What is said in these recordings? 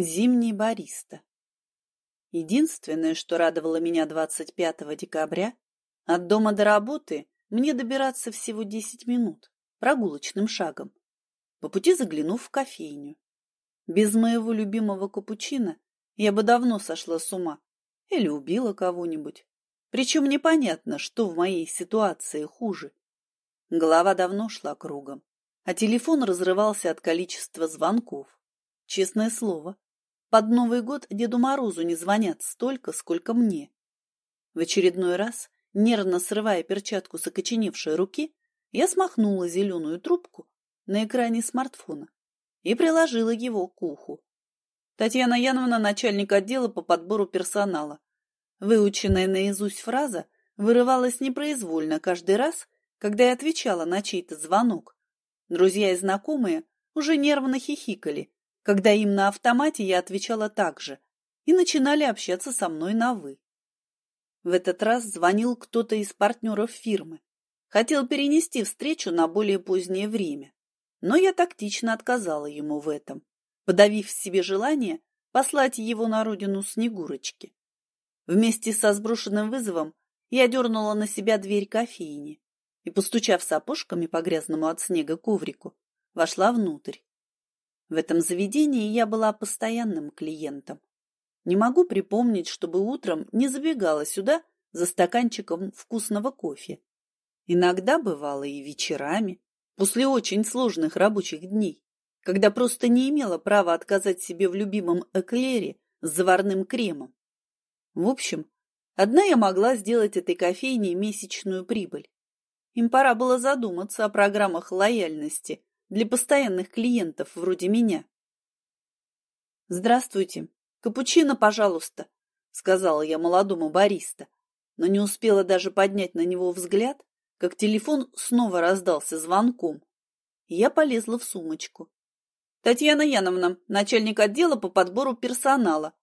Зимний бариста. Единственное, что радовало меня 25 декабря, от дома до работы мне добираться всего 10 минут, прогулочным шагом, по пути заглянув в кофейню. Без моего любимого капучино я бы давно сошла с ума или убила кого-нибудь. Причем непонятно, что в моей ситуации хуже. Голова давно шла кругом, а телефон разрывался от количества звонков. Честное слово, под Новый год Деду Морозу не звонят столько, сколько мне. В очередной раз, нервно срывая перчатку с окоченевшей руки, я смахнула зеленую трубку на экране смартфона и приложила его к уху. Татьяна Яновна, начальник отдела по подбору персонала. Выученная наизусть фраза вырывалась непроизвольно каждый раз, когда я отвечала на чей-то звонок. Друзья и знакомые уже нервно хихикали, когда им на автомате я отвечала так же, и начинали общаться со мной на «вы». В этот раз звонил кто-то из партнеров фирмы. Хотел перенести встречу на более позднее время, но я тактично отказала ему в этом, подавив в себе желание послать его на родину Снегурочки. Вместе со сброшенным вызовом я дернула на себя дверь кофейни и, постучав сапожками по грязному от снега коврику, вошла внутрь. В этом заведении я была постоянным клиентом. Не могу припомнить, чтобы утром не забегала сюда за стаканчиком вкусного кофе. Иногда бывало и вечерами, после очень сложных рабочих дней, когда просто не имела права отказать себе в любимом эклере с заварным кремом. В общем, одна я могла сделать этой кофейне месячную прибыль. Им пора было задуматься о программах лояльности для постоянных клиентов вроде меня. «Здравствуйте. Капучино, пожалуйста», — сказала я молодому бариста, но не успела даже поднять на него взгляд, как телефон снова раздался звонком. Я полезла в сумочку. «Татьяна Яновна, начальник отдела по подбору персонала».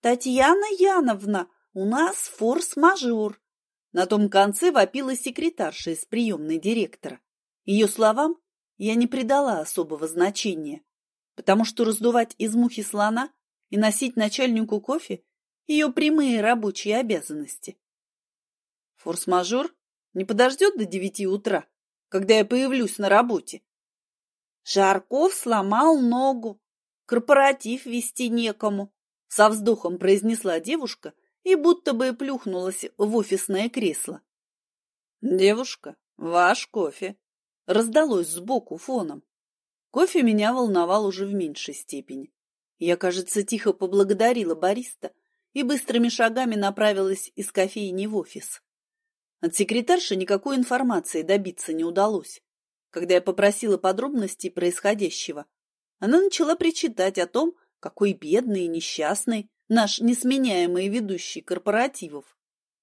«Татьяна Яновна, у нас форс-мажор», на том конце вопила секретарша из приемной директора. Ее словам я не придала особого значения, потому что раздувать из мухи слона и носить начальнику кофе – ее прямые рабочие обязанности. Форс-мажор не подождет до девяти утра, когда я появлюсь на работе. Жарков сломал ногу, корпоратив вести некому, со вздохом произнесла девушка и будто бы плюхнулась в офисное кресло. «Девушка, ваш кофе!» Раздалось сбоку фоном. Кофе меня волновал уже в меньшей степени. Я, кажется, тихо поблагодарила бариста и быстрыми шагами направилась из кофейни в офис. От секретарши никакой информации добиться не удалось. Когда я попросила подробностей происходящего, она начала причитать о том, какой бедный и несчастный наш несменяемый ведущий корпоративов.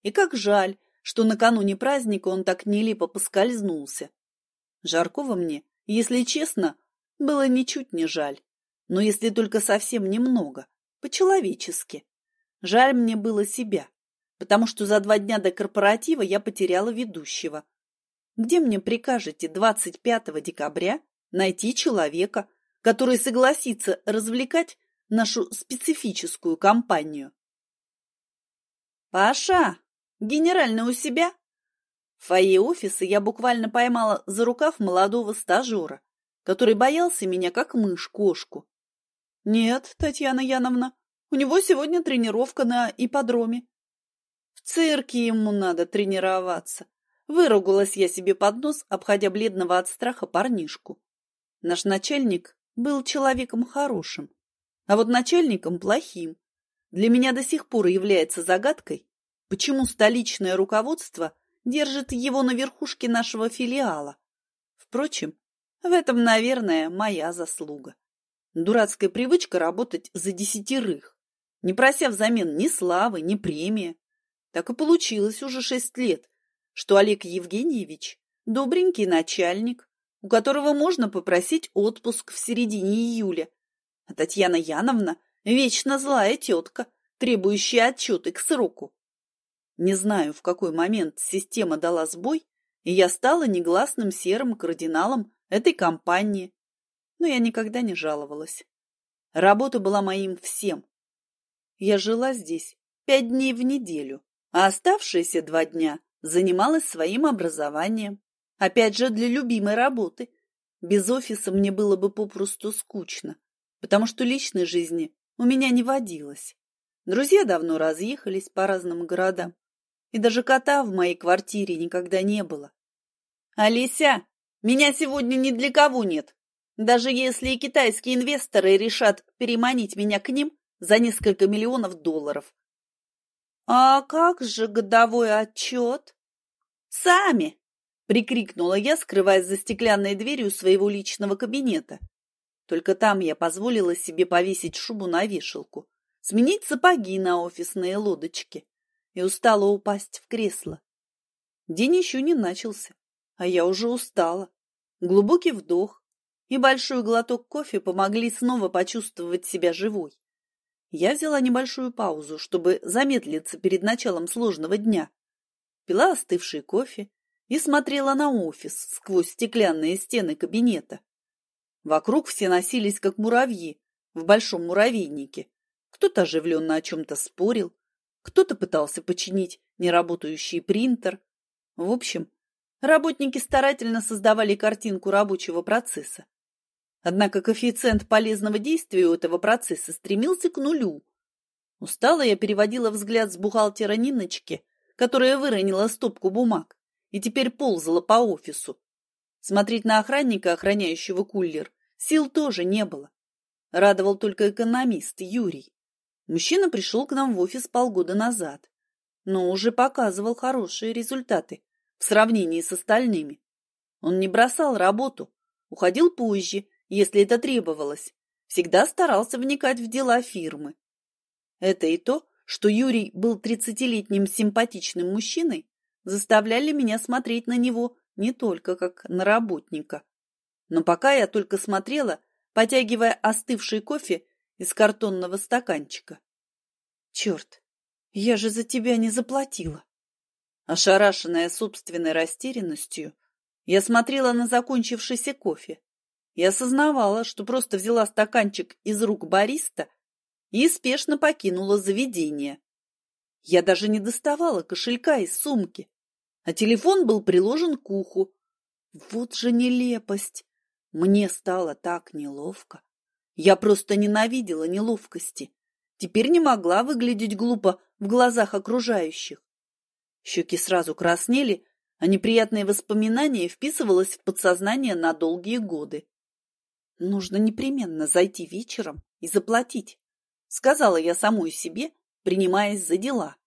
И как жаль, что накануне праздника он так нелепо поскользнулся. Жаркова мне, если честно, было ничуть не жаль, но если только совсем немного, по-человечески. Жаль мне было себя, потому что за два дня до корпоратива я потеряла ведущего. Где мне прикажете 25 декабря найти человека, который согласится развлекать нашу специфическую компанию. «Паша, генеральный у себя?» В фойе офиса я буквально поймала за рукав молодого стажера, который боялся меня как мышь кошку. «Нет, Татьяна Яновна, у него сегодня тренировка на ипподроме». «В цирке ему надо тренироваться», — выругалась я себе под нос, обходя бледного от страха парнишку. Наш начальник был человеком хорошим, а вот начальником плохим. Для меня до сих пор является загадкой, почему столичное руководство держит его на верхушке нашего филиала. Впрочем, в этом, наверное, моя заслуга. Дурацкая привычка работать за десятерых, не прося взамен ни славы, ни премии. Так и получилось уже шесть лет, что Олег Евгеньевич – добренький начальник, у которого можно попросить отпуск в середине июля а Татьяна Яновна – вечно злая тетка, требующая отчеты к сроку. Не знаю, в какой момент система дала сбой, и я стала негласным серым кардиналом этой компании, но я никогда не жаловалась. Работа была моим всем. Я жила здесь пять дней в неделю, а оставшиеся два дня занималась своим образованием. Опять же, для любимой работы. Без офиса мне было бы попросту скучно, потому что личной жизни у меня не водилось. Друзья давно разъехались по разным городам, и даже кота в моей квартире никогда не было. «Алися, меня сегодня ни для кого нет. Даже если и китайские инвесторы решат переманить меня к ним за несколько миллионов долларов». «А как же годовой отчет?» «Сами!» — прикрикнула я, скрываясь за стеклянной дверью своего личного кабинета. Только там я позволила себе повесить шубу на вешалку, сменить сапоги на офисные лодочки и устала упасть в кресло. День еще не начался, а я уже устала. Глубокий вдох и большой глоток кофе помогли снова почувствовать себя живой. Я взяла небольшую паузу, чтобы замедлиться перед началом сложного дня. Пила остывший кофе и смотрела на офис сквозь стеклянные стены кабинета. Вокруг все носились, как муравьи, в большом муравейнике. Кто-то оживленно о чем-то спорил, кто-то пытался починить неработающий принтер. В общем, работники старательно создавали картинку рабочего процесса. Однако коэффициент полезного действия у этого процесса стремился к нулю. Устала я переводила взгляд с бухгалтера Ниночки, которая выронила стопку бумаг и теперь ползала по офису. Смотреть на охранника, охраняющего кулер, сил тоже не было. Радовал только экономист Юрий. Мужчина пришел к нам в офис полгода назад, но уже показывал хорошие результаты в сравнении с остальными. Он не бросал работу, уходил позже, если это требовалось, всегда старался вникать в дела фирмы. Это и то, что Юрий был тридцатилетним симпатичным мужчиной, заставляли меня смотреть на него не только как на работника. Но пока я только смотрела, потягивая остывший кофе из картонного стаканчика. Черт, я же за тебя не заплатила. Ошарашенная собственной растерянностью, я смотрела на закончившийся кофе и осознавала, что просто взяла стаканчик из рук бариста и спешно покинула заведение. Я даже не доставала кошелька из сумки, а телефон был приложен к уху. Вот же нелепость! Мне стало так неловко. Я просто ненавидела неловкости. Теперь не могла выглядеть глупо в глазах окружающих. Щеки сразу краснели, а неприятные воспоминания вписывалось в подсознание на долгие годы. Нужно непременно зайти вечером и заплатить, сказала я самой себе, принимаясь за дела.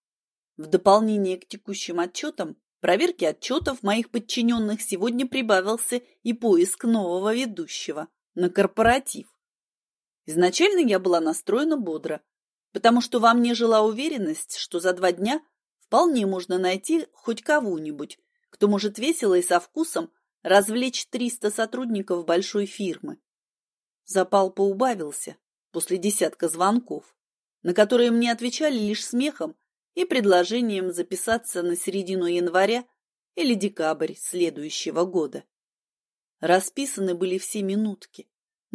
В дополнение к текущим отчетам, проверке отчетов моих подчиненных сегодня прибавился и поиск нового ведущего на корпоратив. Изначально я была настроена бодро, потому что во мне жила уверенность, что за два дня вполне можно найти хоть кого-нибудь, кто может весело и со вкусом развлечь 300 сотрудников большой фирмы. Запал поубавился после десятка звонков, на которые мне отвечали лишь смехом и предложением записаться на середину января или декабрь следующего года. Расписаны были все минутки,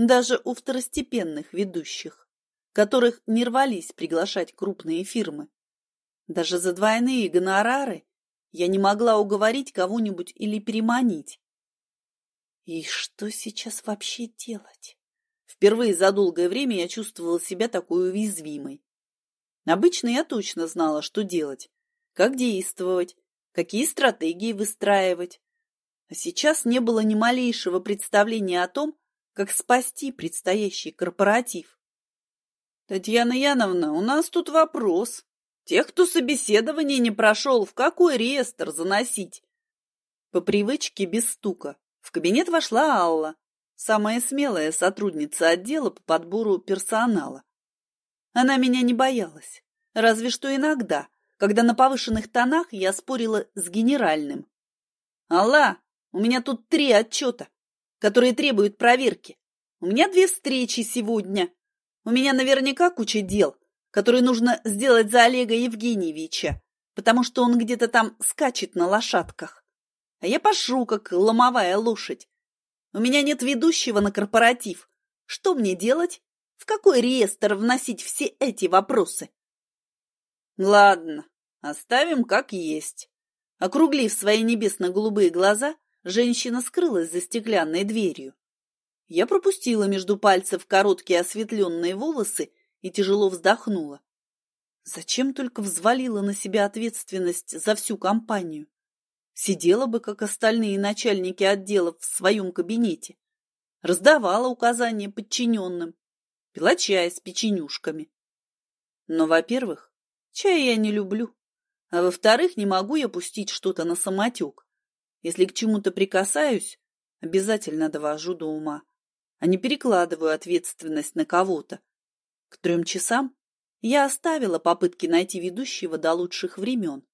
даже у второстепенных ведущих, которых не рвались приглашать крупные фирмы. Даже за двойные гонорары я не могла уговорить кого-нибудь или переманить. И что сейчас вообще делать? Впервые за долгое время я чувствовала себя такой уязвимой. Обычно я точно знала, что делать, как действовать, какие стратегии выстраивать. А сейчас не было ни малейшего представления о том, как спасти предстоящий корпоратив. Татьяна Яновна, у нас тут вопрос. Тех, кто собеседование не прошел, в какой реестр заносить? По привычке без стука в кабинет вошла Алла, самая смелая сотрудница отдела по подбору персонала. Она меня не боялась, разве что иногда, когда на повышенных тонах я спорила с генеральным. «Алла, у меня тут три отчета которые требуют проверки. У меня две встречи сегодня. У меня наверняка куча дел, которые нужно сделать за Олега Евгеньевича, потому что он где-то там скачет на лошадках. А я пошу, как ломовая лошадь. У меня нет ведущего на корпоратив. Что мне делать? В какой реестр вносить все эти вопросы? Ладно, оставим как есть. Округлив свои небесно-голубые глаза, женщина скрылась за стеклянной дверью. Я пропустила между пальцев короткие осветленные волосы и тяжело вздохнула. Зачем только взвалила на себя ответственность за всю компанию? Сидела бы, как остальные начальники отделов, в своем кабинете. Раздавала указания подчиненным. Пила чай с печенюшками. Но, во-первых, чай я не люблю. А во-вторых, не могу я пустить что-то на самотек. Если к чему-то прикасаюсь, обязательно довожу до ума, а не перекладываю ответственность на кого-то. К трем часам я оставила попытки найти ведущего до лучших времен,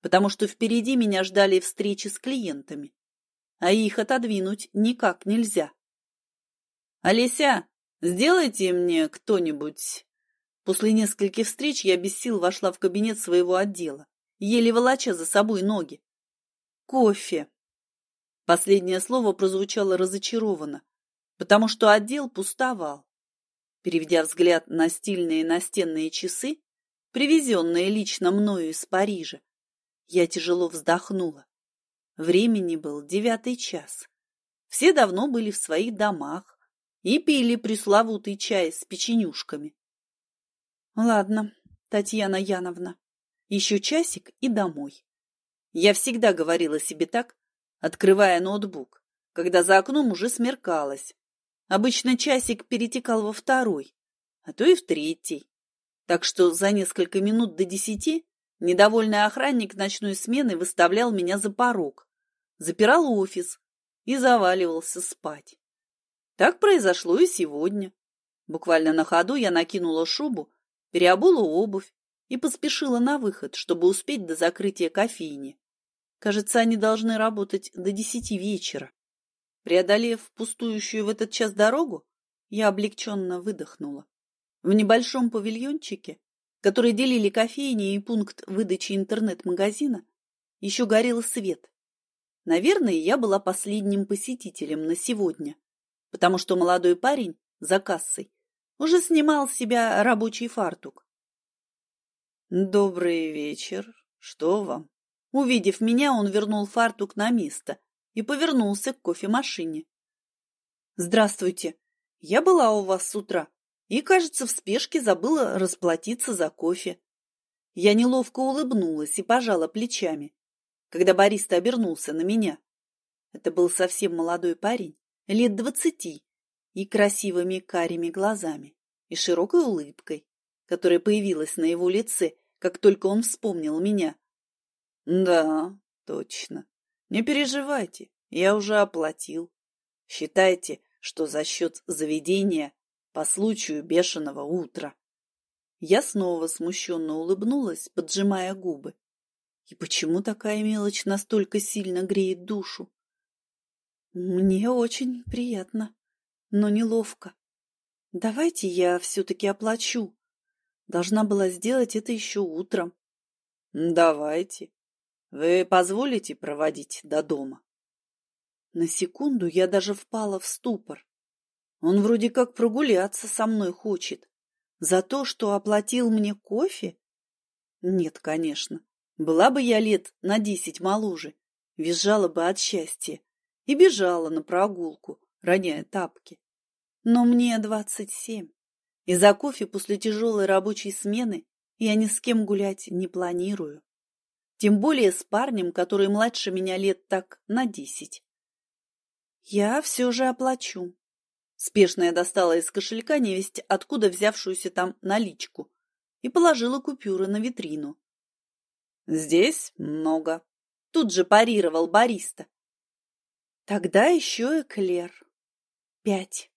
потому что впереди меня ждали встречи с клиентами, а их отодвинуть никак нельзя. «Олеся, сделайте мне кто-нибудь...» После нескольких встреч я без сил вошла в кабинет своего отдела, еле волоча за собой ноги. «Кофе!» Последнее слово прозвучало разочарованно, потому что отдел пустовал. Переведя взгляд на стильные настенные часы, привезенные лично мною из Парижа, я тяжело вздохнула. Времени был девятый час. Все давно были в своих домах и пили пресловутый чай с печенюшками. Ладно, Татьяна Яновна, еще часик и домой. Я всегда говорила себе так, открывая ноутбук, когда за окном уже смеркалось, Обычно часик перетекал во второй, а то и в третий. Так что за несколько минут до десяти недовольный охранник ночной смены выставлял меня за порог, запирал офис и заваливался спать. Так произошло и сегодня. Буквально на ходу я накинула шубу, переобула обувь и поспешила на выход, чтобы успеть до закрытия кофейни. Кажется, они должны работать до десяти вечера. Преодолев пустующую в этот час дорогу, я облегченно выдохнула. В небольшом павильончике, который делили кофейни и пункт выдачи интернет-магазина, еще горел свет. Наверное, я была последним посетителем на сегодня, потому что молодой парень за кассой уже снимал с себя рабочий фартук. «Добрый вечер. Что вам?» Увидев меня, он вернул фартук на место и повернулся к кофемашине. «Здравствуйте. Я была у вас с утра и, кажется, в спешке забыла расплатиться за кофе». Я неловко улыбнулась и пожала плечами, когда бариста обернулся на меня. Это был совсем молодой парень, лет двадцати, и красивыми карими глазами, и широкой улыбкой, которая появилась на его лице, как только он вспомнил меня. «Да, точно. Не переживайте, я уже оплатил. Считайте, что за счет заведения по случаю бешеного утра. Я снова смущенно улыбнулась, поджимая губы. И почему такая мелочь настолько сильно греет душу? Мне очень приятно, но неловко. Давайте я все-таки оплачу. Должна была сделать это еще утром. Давайте. Вы позволите проводить до дома? На секунду я даже впала в ступор. Он вроде как прогуляться со мной хочет. За то, что оплатил мне кофе? Нет, конечно. Была бы я лет на десять моложе, визжала бы от счастья и бежала на прогулку, роняя тапки. Но мне двадцать семь, и за кофе после тяжелой рабочей смены я ни с кем гулять не планирую. Тем более с парнем, который младше меня лет так на десять. Я все же оплачу. Спешно я достала из кошелька невесть, откуда взявшуюся там наличку, и положила купюры на витрину. Здесь много. Тут же парировал бариста. Тогда еще эклер. Пять.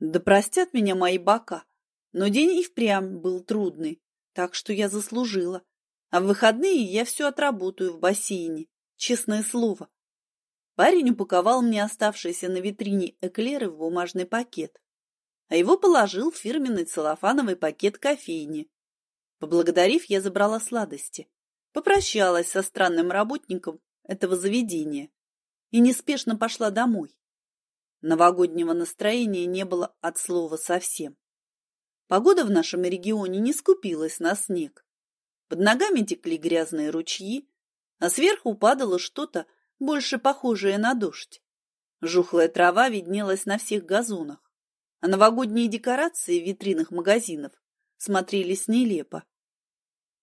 Да простят меня мои бока, но день и впрямь был трудный, так что я заслужила. А в выходные я все отработаю в бассейне, честное слово. Парень упаковал мне оставшиеся на витрине эклеры в бумажный пакет, а его положил в фирменный целлофановый пакет кофейни. Поблагодарив, я забрала сладости, попрощалась со странным работником этого заведения и неспешно пошла домой. Новогоднего настроения не было от слова совсем. Погода в нашем регионе не скупилась на снег. Под ногами текли грязные ручьи, а сверху падало что-то, больше похожее на дождь. Жухлая трава виднелась на всех газонах, а новогодние декорации в витринах магазинов смотрелись нелепо.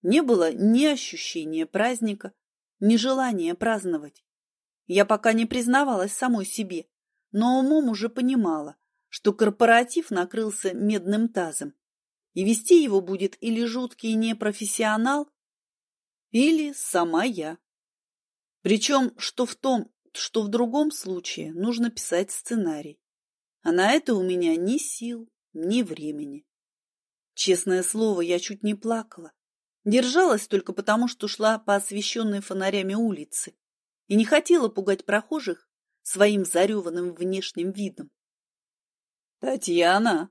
Не было ни ощущения праздника, ни желания праздновать. Я пока не признавалась самой себе, но умом уже понимала, что корпоратив накрылся медным тазом, и вести его будет или жуткий непрофессионал, или сама я. Причем, что в том, что в другом случае нужно писать сценарий. А на это у меня ни сил, ни времени. Честное слово, я чуть не плакала. Держалась только потому, что шла по освещенной фонарями улице и не хотела пугать прохожих своим зареванным внешним видом. «Татьяна!»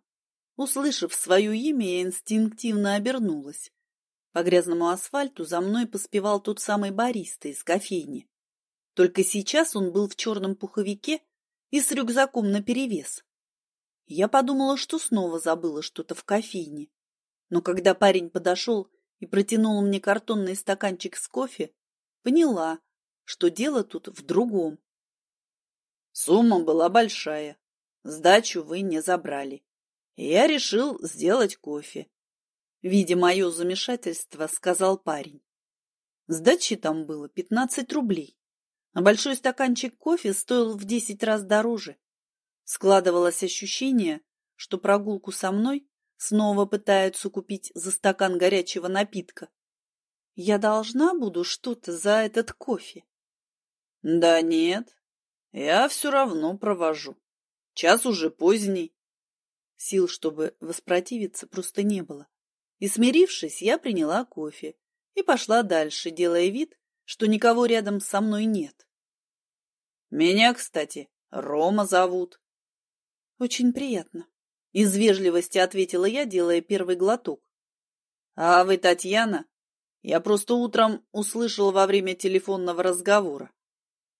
Услышав свое имя, я инстинктивно обернулась. По грязному асфальту за мной поспевал тот самый бариста из кофейни. Только сейчас он был в черном пуховике и с рюкзаком наперевес. Я подумала, что снова забыла что-то в кофейне. Но когда парень подошел и протянул мне картонный стаканчик с кофе, поняла, что дело тут в другом. Сумма была большая. Сдачу вы не забрали. Я решил сделать кофе. Видя мое замешательство, сказал парень. Сдачи там было пятнадцать рублей а большой стаканчик кофе стоил в десять раз дороже. Складывалось ощущение, что прогулку со мной снова пытаются купить за стакан горячего напитка. Я должна буду что-то за этот кофе? Да нет, я все равно провожу. Час уже поздний. Сил, чтобы воспротивиться, просто не было. И, смирившись, я приняла кофе и пошла дальше, делая вид, что никого рядом со мной нет. Меня, кстати, Рома зовут. Очень приятно. Из вежливости ответила я, делая первый глоток. А вы Татьяна? Я просто утром услышал во время телефонного разговора.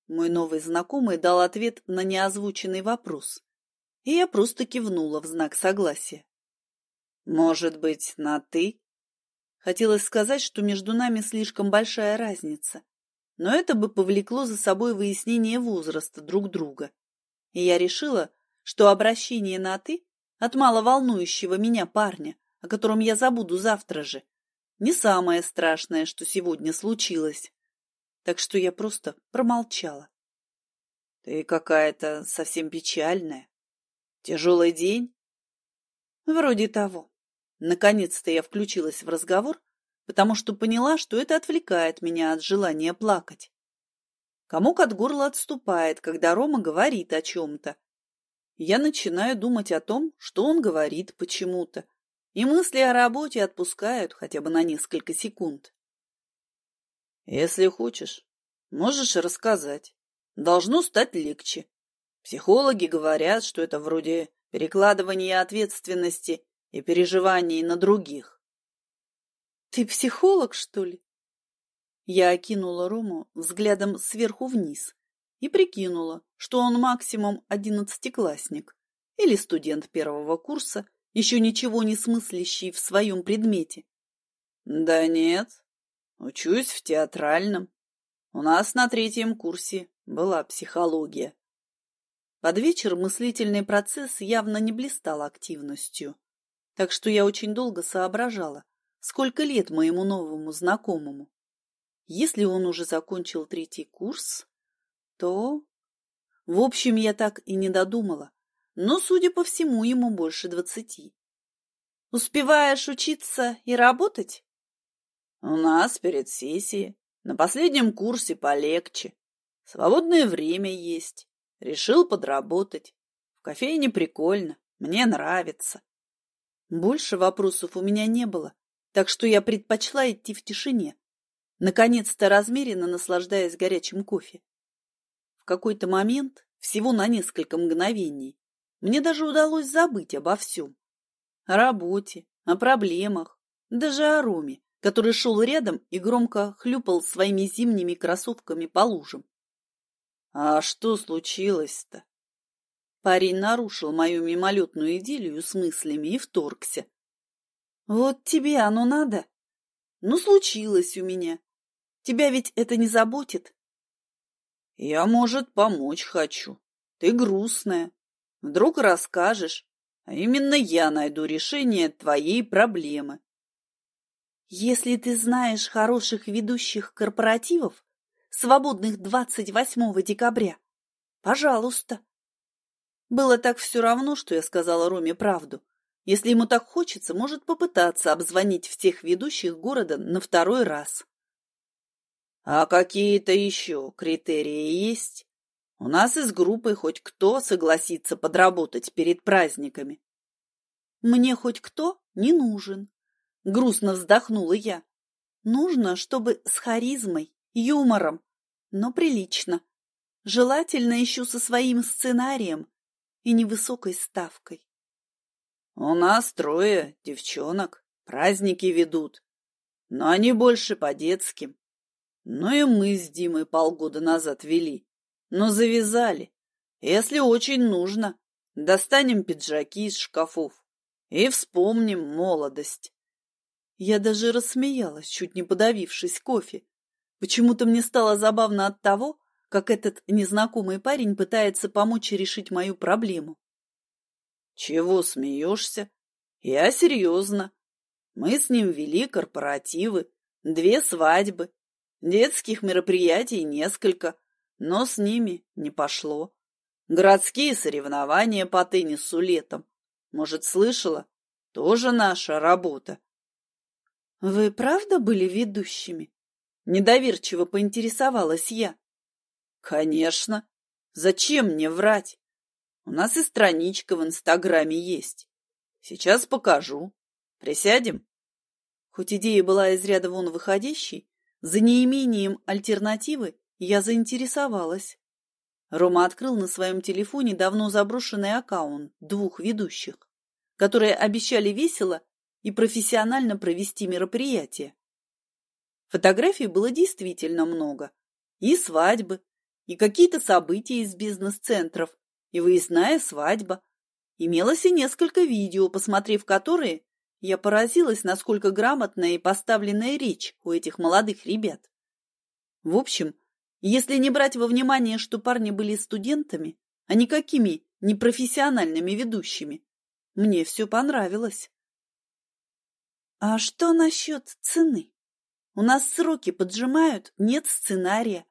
Мой новый знакомый дал ответ на неозвученный вопрос, и я просто кивнула в знак согласия. Может быть, на «ты»? Хотелось сказать, что между нами слишком большая разница, но это бы повлекло за собой выяснение возраста друг друга. И я решила, что обращение на «ты» от мало волнующего меня парня, о котором я забуду завтра же, не самое страшное, что сегодня случилось. Так что я просто промолчала. Ты какая-то совсем печальная. Тяжелый день? Вроде того. Наконец-то я включилась в разговор, потому что поняла, что это отвлекает меня от желания плакать. Комок от горла отступает, когда Рома говорит о чем-то. Я начинаю думать о том, что он говорит почему-то, и мысли о работе отпускают хотя бы на несколько секунд. Если хочешь, можешь рассказать. Должно стать легче. Психологи говорят, что это вроде перекладывания ответственности и переживаний на других. «Ты психолог, что ли?» Я окинула Рому взглядом сверху вниз и прикинула, что он максимум одиннадцатиклассник или студент первого курса, еще ничего не смыслящий в своем предмете. «Да нет, учусь в театральном. У нас на третьем курсе была психология». Под вечер мыслительный процесс явно не блистал активностью так что я очень долго соображала, сколько лет моему новому знакомому. Если он уже закончил третий курс, то... В общем, я так и не додумала, но, судя по всему, ему больше двадцати. Успеваешь учиться и работать? У нас перед сессией. На последнем курсе полегче. Свободное время есть. Решил подработать. В кофейне прикольно. Мне нравится. Больше вопросов у меня не было, так что я предпочла идти в тишине, наконец-то размеренно наслаждаясь горячим кофе. В какой-то момент, всего на несколько мгновений, мне даже удалось забыть обо всем. О работе, о проблемах, даже о Роме, который шел рядом и громко хлюпал своими зимними кроссовками по лужам. А что случилось-то? Парень нарушил мою мимолетную идиллию с мыслями и вторгся. Вот тебе оно надо? Ну, случилось у меня. Тебя ведь это не заботит? Я, может, помочь хочу. Ты грустная. Вдруг расскажешь, а именно я найду решение твоей проблемы. Если ты знаешь хороших ведущих корпоративов, свободных 28 декабря, пожалуйста. Было так все равно, что я сказала Роме правду. Если ему так хочется, может попытаться обзвонить всех ведущих города на второй раз. А какие-то еще критерии есть? У нас из группы хоть кто согласится подработать перед праздниками. Мне хоть кто не нужен. Грустно вздохнула я. Нужно, чтобы с харизмой, юмором, но прилично. Желательно ищу со своим сценарием и невысокой ставкой. У нас трое девчонок, праздники ведут, но они больше по детским. Ну и мы с Димой полгода назад вели но завязали. Если очень нужно, достанем пиджаки из шкафов и вспомним молодость. Я даже рассмеялась, чуть не подавившись кофе. Почему-то мне стало забавно от того, как этот незнакомый парень пытается помочь решить мою проблему. Чего смеешься? Я серьезно. Мы с ним вели корпоративы, две свадьбы, детских мероприятий несколько, но с ними не пошло. Городские соревнования по теннису летом. Может, слышала? Тоже наша работа. Вы правда были ведущими? Недоверчиво поинтересовалась я. Конечно. Зачем мне врать? У нас и страничка в Инстаграме есть. Сейчас покажу. Присядем? Хоть идея была из ряда вон выходящей, за неимением альтернативы я заинтересовалась. Рома открыл на своем телефоне давно заброшенный аккаунт двух ведущих, которые обещали весело и профессионально провести мероприятие. Фотографий было действительно много. И свадьбы, и какие-то события из бизнес-центров, и выездная свадьба. Имелось и несколько видео, посмотрев которые, я поразилась, насколько грамотная и поставленная речь у этих молодых ребят. В общем, если не брать во внимание, что парни были студентами, а никакими непрофессиональными ведущими, мне все понравилось. А что насчет цены? У нас сроки поджимают, нет сценария.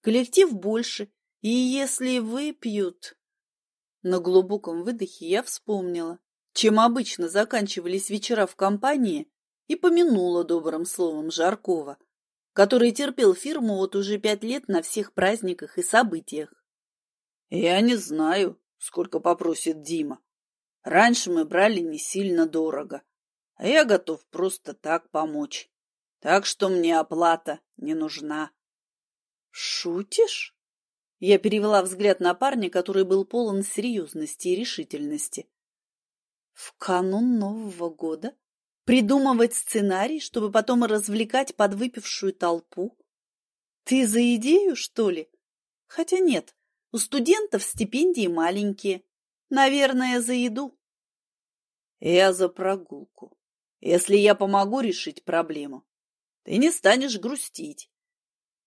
Коллектив больше, и если выпьют... На глубоком выдохе я вспомнила, чем обычно заканчивались вечера в компании, и помянула добрым словом Жаркова, который терпел фирму вот уже пять лет на всех праздниках и событиях. Я не знаю, сколько попросит Дима. Раньше мы брали не сильно дорого, а я готов просто так помочь. Так что мне оплата не нужна. Шутишь? Я перевела взгляд на парня, который был полон серьезности и решительности. В канун Нового года? Придумывать сценарий, чтобы потом развлекать подвыпившую толпу? Ты за идею, что ли? Хотя нет, у студентов стипендии маленькие. Наверное, за еду. Я за прогулку. Если я помогу решить проблему, ты не станешь грустить.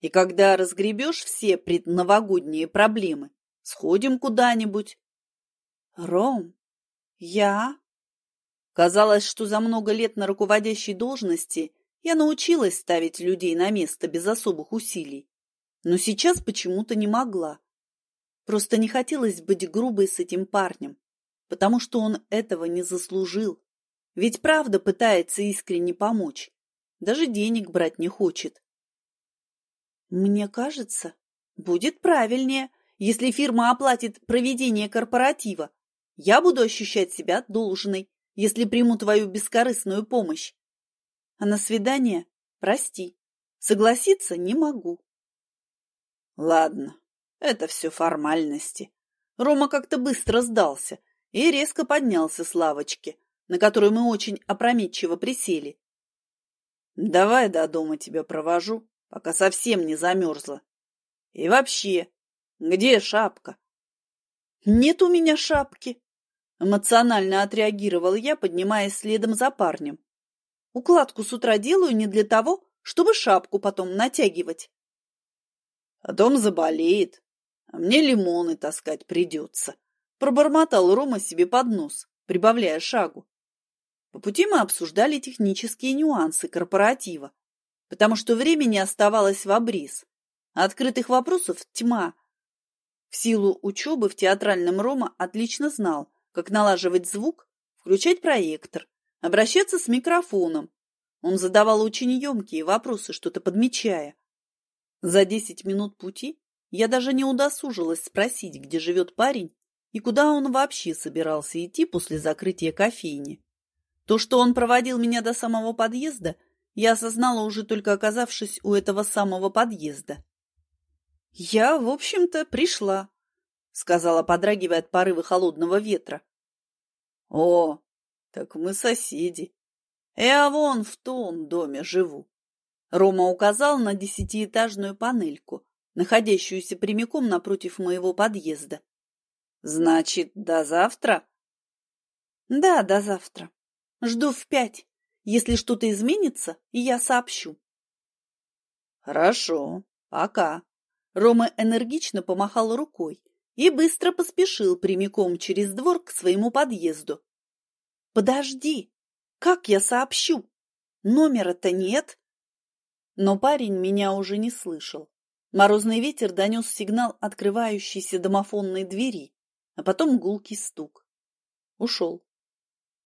И когда разгребешь все предновогодние проблемы, сходим куда-нибудь. Ром, я Казалось, что за много лет на руководящей должности я научилась ставить людей на место без особых усилий. Но сейчас почему-то не могла. Просто не хотелось быть грубой с этим парнем, потому что он этого не заслужил. Ведь правда пытается искренне помочь. Даже денег брать не хочет. Мне кажется, будет правильнее, если фирма оплатит проведение корпоратива. Я буду ощущать себя должной если приму твою бескорыстную помощь. А на свидание прости, согласиться не могу. Ладно, это все формальности. Рома как-то быстро сдался и резко поднялся с лавочки, на которой мы очень опрометчиво присели. Давай до дома тебя провожу, пока совсем не замерзла. И вообще, где шапка? Нет у меня шапки, Эмоционально отреагировал я, поднимаясь следом за парнем, Укладку с утра делаю не для того, чтобы шапку потом натягивать. А дом заболеет, а мне лимоны таскать придется. Пробормотал Рома себе под нос, прибавляя шагу. По пути мы обсуждали технические нюансы корпоратива, потому что времени оставалось в обрез. А открытых вопросов тьма. В силу учебы в театральном Рома отлично знал, как налаживать звук, включать проектор, обращаться с микрофоном. Он задавал очень емкие вопросы, что-то подмечая. За десять минут пути я даже не удосужилась спросить, где живет парень и куда он вообще собирался идти после закрытия кофейни. То, что он проводил меня до самого подъезда, я осознала уже только оказавшись у этого самого подъезда. «Я, в общем-то, пришла», — сказала, подрагивая от порыва холодного ветра. «О, так мы соседи. Я вон в том доме живу». Рома указал на десятиэтажную панельку, находящуюся прямиком напротив моего подъезда. «Значит, до завтра?» «Да, до завтра. Жду в пять. Если что-то изменится, я сообщу». «Хорошо, пока». Рома энергично помахал рукой и быстро поспешил прямиком через двор к своему подъезду. «Подожди! Как я сообщу? Номера-то нет!» Но парень меня уже не слышал. Морозный ветер донес сигнал открывающейся домофонной двери, а потом гулкий стук. Ушел.